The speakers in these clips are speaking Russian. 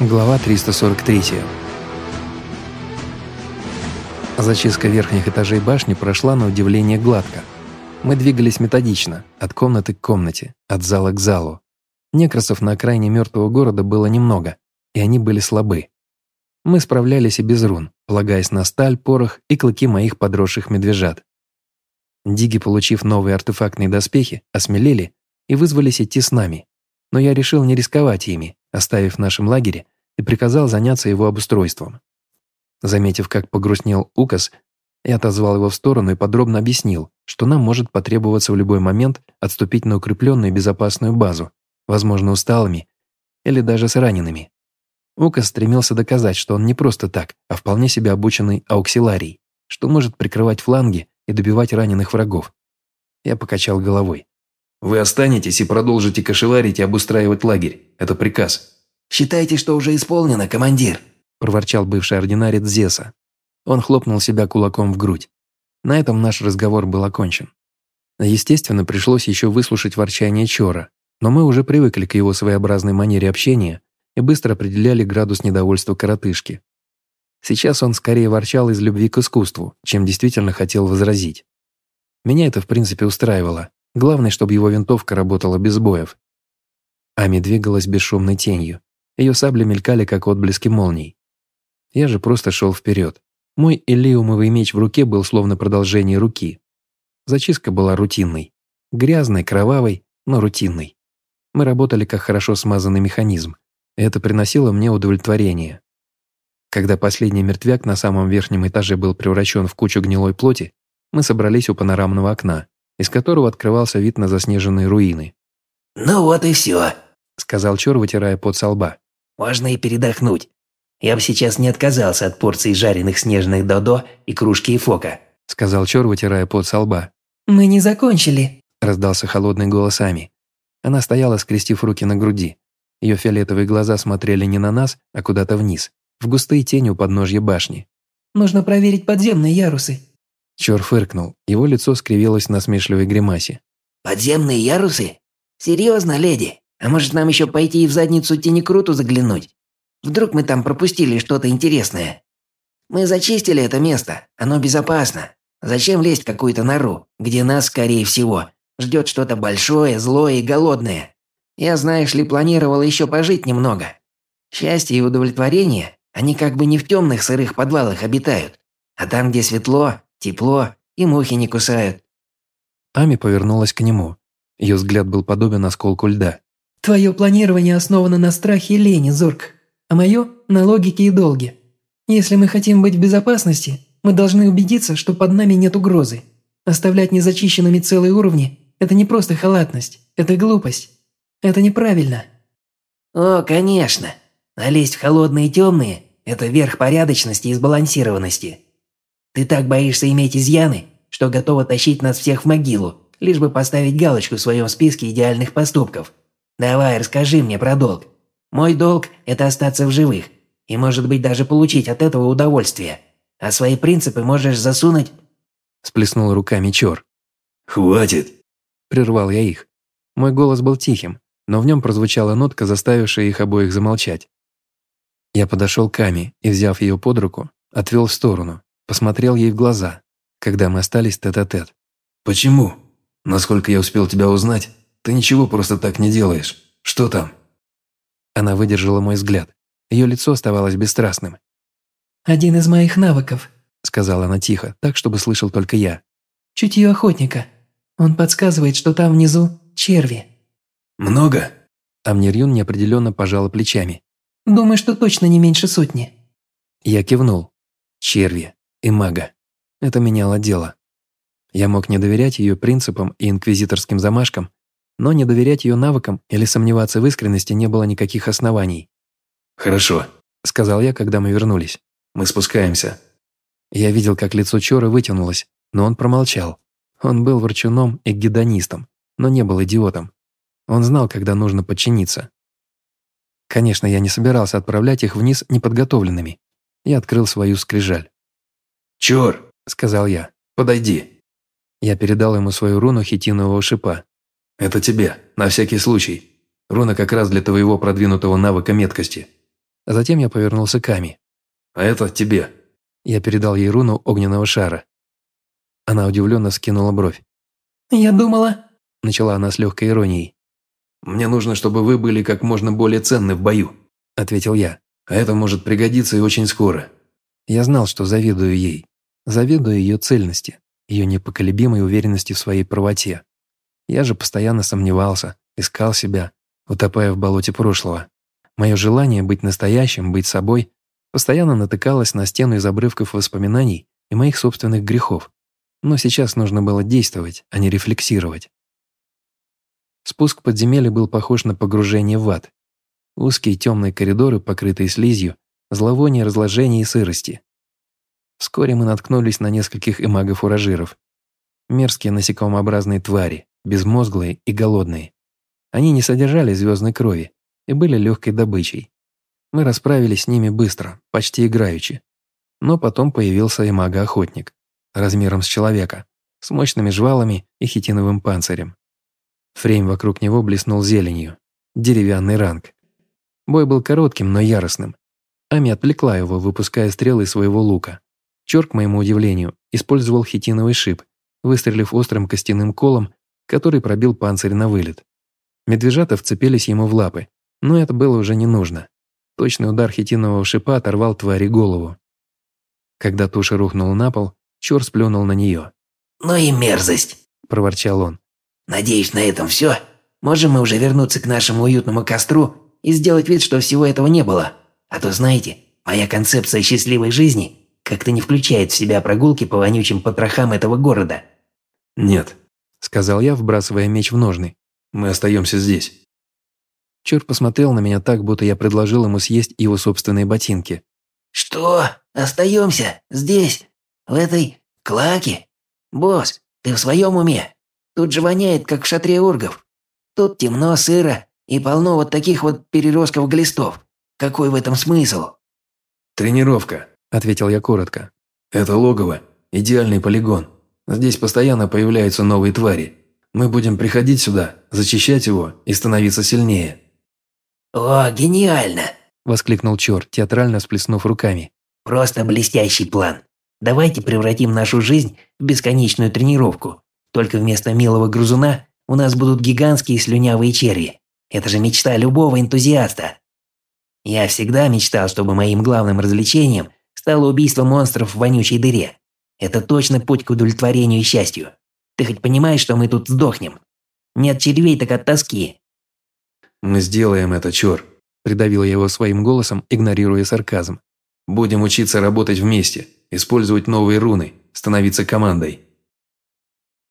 Глава 343. Зачистка верхних этажей башни прошла на удивление гладко. Мы двигались методично, от комнаты к комнате, от зала к залу. Некросов на окраине мертвого города было немного, и они были слабы. Мы справлялись и без рун, полагаясь на сталь, порох и клыки моих подросших медвежат. Диги, получив новые артефактные доспехи, осмелели и вызвались идти с нами. Но я решил не рисковать ими, оставив в нашем лагере, и приказал заняться его обустройством. Заметив, как погрустнел Укас, я отозвал его в сторону и подробно объяснил, что нам может потребоваться в любой момент отступить на укрепленную безопасную базу, возможно, усталыми или даже с ранеными. Укас стремился доказать, что он не просто так, а вполне себе обученный ауксиларий, что может прикрывать фланги и добивать раненых врагов. Я покачал головой. «Вы останетесь и продолжите кошеварить и обустраивать лагерь. Это приказ». «Считайте, что уже исполнено, командир», – проворчал бывший ординарец Зеса. Он хлопнул себя кулаком в грудь. На этом наш разговор был окончен. Естественно, пришлось еще выслушать ворчание Чора, но мы уже привыкли к его своеобразной манере общения и быстро определяли градус недовольства коротышки. Сейчас он скорее ворчал из любви к искусству, чем действительно хотел возразить. Меня это в принципе устраивало. Главное, чтобы его винтовка работала без боев. Ами двигалась бесшумной тенью. Ее сабли мелькали, как отблески молний. Я же просто шел вперед. Мой элиумовый меч в руке был словно продолжение руки. Зачистка была рутинной. Грязной, кровавой, но рутинной. Мы работали как хорошо смазанный механизм. Это приносило мне удовлетворение. Когда последний мертвяк на самом верхнем этаже был превращен в кучу гнилой плоти, мы собрались у панорамного окна, из которого открывался вид на заснеженные руины. «Ну вот и все», — сказал Чор, вытирая пот со лба. «Можно и передохнуть. Я бы сейчас не отказался от порции жареных снежных додо и кружки и фока», — сказал Чор, вытирая пот со лба. «Мы не закончили», — раздался холодный голос Ами. Она стояла, скрестив руки на груди. Ее фиолетовые глаза смотрели не на нас, а куда-то вниз в густые тени у подножья башни. «Нужно проверить подземные ярусы». Чор фыркнул, его лицо скривилось на смешливой гримасе. «Подземные ярусы? Серьезно, леди? А может нам еще пойти и в задницу Тенекруту заглянуть? Вдруг мы там пропустили что-то интересное? Мы зачистили это место, оно безопасно. Зачем лезть в какую-то нору, где нас, скорее всего, ждет что-то большое, злое и голодное? Я, знаешь ли, планировал еще пожить немного. Счастье и удовлетворение они как бы не в темных сырых подвалах обитают, а там, где светло, тепло и мухи не кусают». Ами повернулась к нему. Ее взгляд был подобен осколку льда. «Твое планирование основано на страхе и лени, Зорг, а мое – на логике и долге. Если мы хотим быть в безопасности, мы должны убедиться, что под нами нет угрозы. Оставлять незачищенными целые уровни – это не просто халатность, это глупость. Это неправильно». «О, конечно. А лезть в холодные и темные – это верх порядочности и сбалансированности. Ты так боишься иметь изъяны, что готова тащить нас всех в могилу, лишь бы поставить галочку в своем списке идеальных поступков. Давай, расскажи мне про долг. Мой долг – это остаться в живых, и, может быть, даже получить от этого удовольствие. А свои принципы можешь засунуть...» Сплеснул руками Чор. «Хватит!» – прервал я их. Мой голос был тихим, но в нем прозвучала нотка, заставившая их обоих замолчать. Я подошел к Ами и, взяв ее под руку, отвел в сторону, посмотрел ей в глаза, когда мы остались тет-а-тет. -тет. «Почему? Насколько я успел тебя узнать, ты ничего просто так не делаешь. Что там?» Она выдержала мой взгляд. Ее лицо оставалось бесстрастным. «Один из моих навыков», — сказала она тихо, так, чтобы слышал только я. «Чутье охотника. Он подсказывает, что там внизу черви». «Много?» Амнирюн неопределенно пожала плечами. Думаю, что точно не меньше сотни». Я кивнул. Черви и мага. Это меняло дело. Я мог не доверять ее принципам и инквизиторским замашкам, но не доверять ее навыкам или сомневаться в искренности не было никаких оснований. «Хорошо», — сказал я, когда мы вернулись. «Мы спускаемся». Я видел, как лицо Чора вытянулось, но он промолчал. Он был ворчуном и гедонистом, но не был идиотом. Он знал, когда нужно подчиниться. Конечно, я не собирался отправлять их вниз неподготовленными. Я открыл свою скрижаль. «Чёр!» – сказал я. «Подойди». Я передал ему свою руну хитинового шипа. «Это тебе, на всякий случай. Руна как раз для твоего продвинутого навыка меткости. А затем я повернулся к Ами. «А это тебе». Я передал ей руну огненного шара. Она удивленно скинула бровь. «Я думала...» – начала она с легкой иронией. «Мне нужно, чтобы вы были как можно более ценны в бою», – ответил я. «А это может пригодиться и очень скоро». Я знал, что завидую ей. Завидую ее цельности, ее непоколебимой уверенности в своей правоте. Я же постоянно сомневался, искал себя, утопая в болоте прошлого. Мое желание быть настоящим, быть собой, постоянно натыкалось на стену из обрывков воспоминаний и моих собственных грехов. Но сейчас нужно было действовать, а не рефлексировать. Спуск в подземелье был похож на погружение в ад. Узкие темные коридоры, покрытые слизью, зловоние разложения и сырости. Вскоре мы наткнулись на нескольких имагов-уражиров. Мерзкие насекомообразные твари, безмозглые и голодные. Они не содержали звездной крови и были легкой добычей. Мы расправились с ними быстро, почти играючи. Но потом появился имага-охотник, размером с человека, с мощными жвалами и хитиновым панцирем. Фрейм вокруг него блеснул зеленью. Деревянный ранг. Бой был коротким, но яростным. Ами отвлекла его, выпуская стрелы своего лука. Чор, к моему удивлению, использовал хитиновый шип, выстрелив острым костяным колом, который пробил панцирь на вылет. Медвежата вцепились ему в лапы, но это было уже не нужно. Точный удар хитинового шипа оторвал твари голову. Когда туша рухнула на пол, Чор сплюнул на нее. «Ну и мерзость!» – проворчал он. «Надеюсь, на этом все. Можем мы уже вернуться к нашему уютному костру и сделать вид, что всего этого не было. А то, знаете, моя концепция счастливой жизни как-то не включает в себя прогулки по вонючим потрохам этого города». «Нет», – сказал я, вбрасывая меч в ножны. «Мы остаемся здесь». Чур посмотрел на меня так, будто я предложил ему съесть его собственные ботинки. «Что? Остаемся? Здесь? В этой клаке? Босс, ты в своем уме? Тут же воняет, как в шатре ургов. Тут темно, сыро и полно вот таких вот переростков глистов. Какой в этом смысл?» «Тренировка», – ответил я коротко. «Это логово, идеальный полигон. Здесь постоянно появляются новые твари. Мы будем приходить сюда, зачищать его и становиться сильнее». «О, гениально!» – воскликнул Чор, театрально всплеснув руками. «Просто блестящий план. Давайте превратим нашу жизнь в бесконечную тренировку. Только вместо милого грызуна у нас будут гигантские слюнявые черви. Это же мечта любого энтузиаста. Я всегда мечтал, чтобы моим главным развлечением стало убийство монстров в вонючей дыре. Это точно путь к удовлетворению и счастью. Ты хоть понимаешь, что мы тут сдохнем? Нет червей, так от тоски. Мы сделаем это, Чор. Придавил я его своим голосом, игнорируя сарказм. Будем учиться работать вместе, использовать новые руны, становиться командой.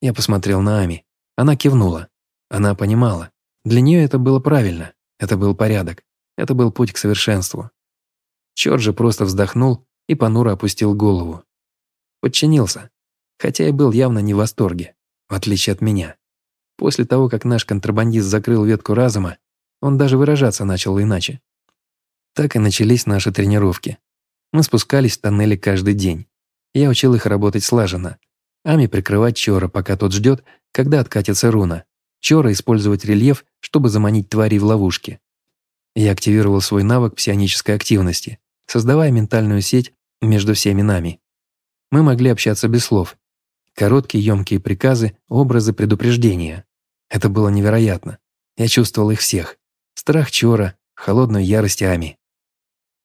Я посмотрел на Ами. Она кивнула. Она понимала. Для нее это было правильно. Это был порядок. Это был путь к совершенству. Чёрт же просто вздохнул и понуро опустил голову. Подчинился. Хотя и был явно не в восторге, в отличие от меня. После того, как наш контрабандист закрыл ветку разума, он даже выражаться начал иначе. Так и начались наши тренировки. Мы спускались в тоннели каждый день. Я учил их работать слаженно. Ами прикрывать Чора, пока тот ждет, когда откатится руна. Чора использовать рельеф, чтобы заманить тварей в ловушки. Я активировал свой навык псионической активности, создавая ментальную сеть между всеми нами. Мы могли общаться без слов. Короткие, емкие приказы, образы предупреждения. Это было невероятно. Я чувствовал их всех. Страх Чора, холодную ярость Ами.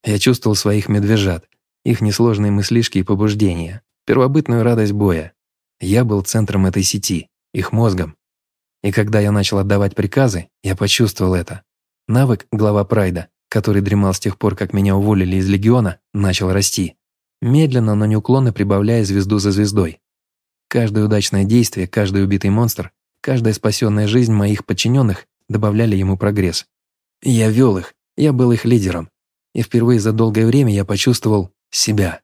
Я чувствовал своих медвежат, их несложные мыслишки и побуждения, первобытную радость боя. Я был центром этой сети, их мозгом. И когда я начал отдавать приказы, я почувствовал это. Навык глава Прайда, который дремал с тех пор, как меня уволили из Легиона, начал расти. Медленно, но неуклонно прибавляя звезду за звездой. Каждое удачное действие, каждый убитый монстр, каждая спасенная жизнь моих подчиненных добавляли ему прогресс. Я вел их, я был их лидером. И впервые за долгое время я почувствовал себя.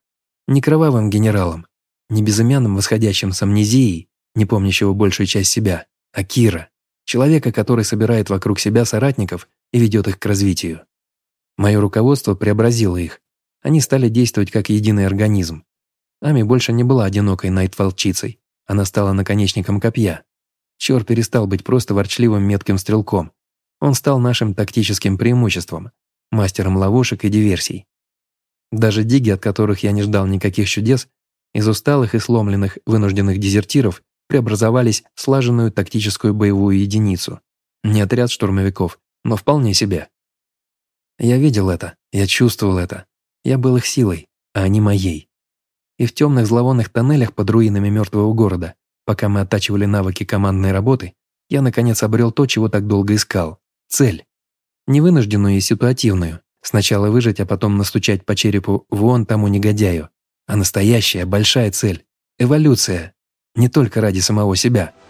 Не кровавым генералом, не безымянным восходящим с амнезией, не помнящего большую часть себя, а Кира, человека, который собирает вокруг себя соратников и ведет их к развитию. Мое руководство преобразило их. Они стали действовать как единый организм. Ами больше не была одинокой найт-волчицей. Она стала наконечником копья. Чор перестал быть просто ворчливым метким стрелком. Он стал нашим тактическим преимуществом. мастером ловушек и диверсий. Даже диги, от которых я не ждал никаких чудес, из усталых и сломленных вынужденных дезертиров преобразовались в слаженную тактическую боевую единицу. Не отряд штурмовиков, но вполне себе. Я видел это, я чувствовал это. Я был их силой, а они моей. И в темных зловонных тоннелях под руинами мертвого города, пока мы оттачивали навыки командной работы, я наконец обрел то, чего так долго искал – цель. Не вынужденную и ситуативную. Сначала выжить, а потом настучать по черепу вон тому негодяю. А настоящая, большая цель – эволюция. Не только ради самого себя –